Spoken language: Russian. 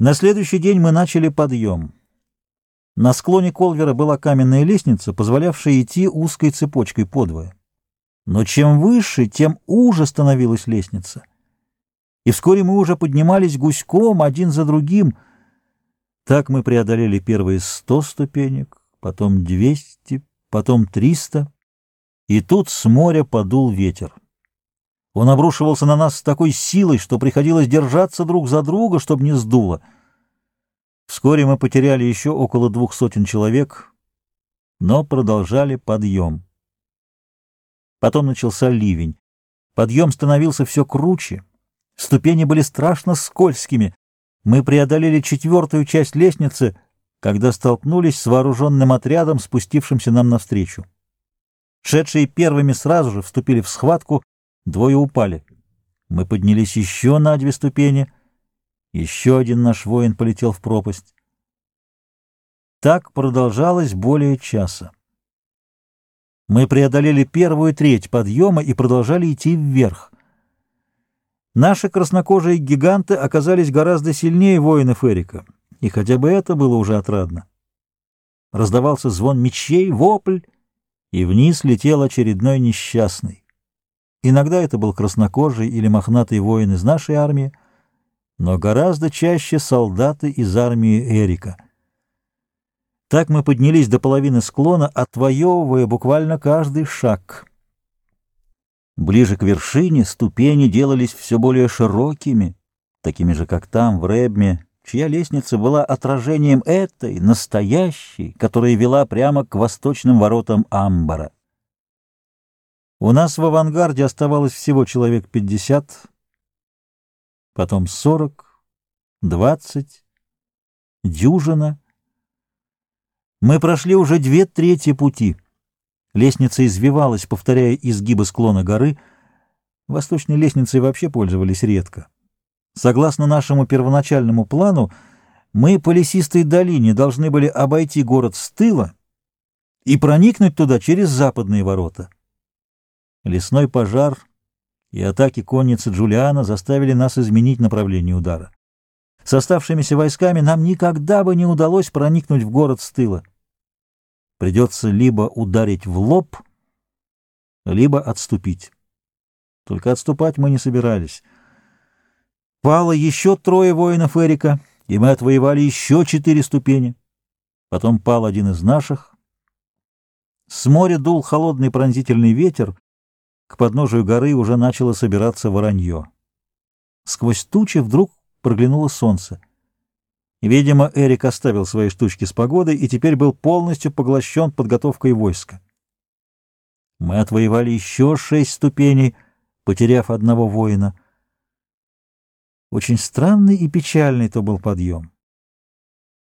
На следующий день мы начали подъем. На склоне Колвера была каменная лестница, позволявшая идти узкой цепочкой подвое. Но чем выше, тем уже становилась лестница. И вскоре мы уже поднимались гуськом один за другим. Так мы преодолели первые сто ступенек, потом двести, потом триста. И тут с моря подул ветер. Он обрушивался на нас с такой силой, что приходилось держаться друг за друга, чтобы не сдуло. Вскоре мы потеряли еще около двух сотен человек, но продолжали подъем. Потом начался ливень. Подъем становился все круче. Ступени были страшно скользкими. Мы преодолели четвертую часть лестницы, когда столкнулись с вооруженным отрядом, спустившимся нам навстречу. Шедшие первыми сразу же вступили в схватку, Двое упали. Мы поднялись еще на две ступени. Еще один наш воин полетел в пропасть. Так продолжалось более часа. Мы преодолели первую треть подъема и продолжали идти вверх. Наши краснокожие гиганты оказались гораздо сильнее воинов Эрика, и хотя бы это было уже отрадно. Раздавался звон мечей, вопль, и вниз летел очередной несчастный. Иногда это был краснокожий или мохнатый воин из нашей армии, но гораздо чаще солдаты из армии Эрика. Так мы поднялись до половины склона, отвоевывая буквально каждый шаг. Ближе к вершине ступени делались все более широкими, такими же, как там, в Ребме, чья лестница была отражением этой, настоящей, которая вела прямо к восточным воротам Амбара. У нас в авангарде оставалось всего человек пятьдесят, потом сорок, двадцать, дюжина. Мы прошли уже две трети пути. Лестница извивалась, повторяя изгибы склона горы. Восточной лестницей вообще пользовались редко. Согласно нашему первоначальному плану, мы по лесистой долине должны были обойти город с тыла и проникнуть туда через западные ворота. Лесной пожар и атаки конницы Джулиана заставили нас изменить направление удара. С оставшимися войсками нам никогда бы не удалось проникнуть в город с тыла. Придется либо ударить в лоб, либо отступить. Только отступать мы не собирались. Пало еще трое воинов Эрика, и мы отвоевали еще четыре ступени. Потом пал один из наших. С моря дул холодный пронзительный ветер, к подножию горы уже начало собираться воронье. Сквозь тучи вдруг проглянуло солнце. Видимо, Эрик оставил свои штучки с погодой и теперь был полностью поглощен подготовкой войска. Мы отвоевали еще шесть ступеней, потеряв одного воина. Очень странный и печальный то был подъем.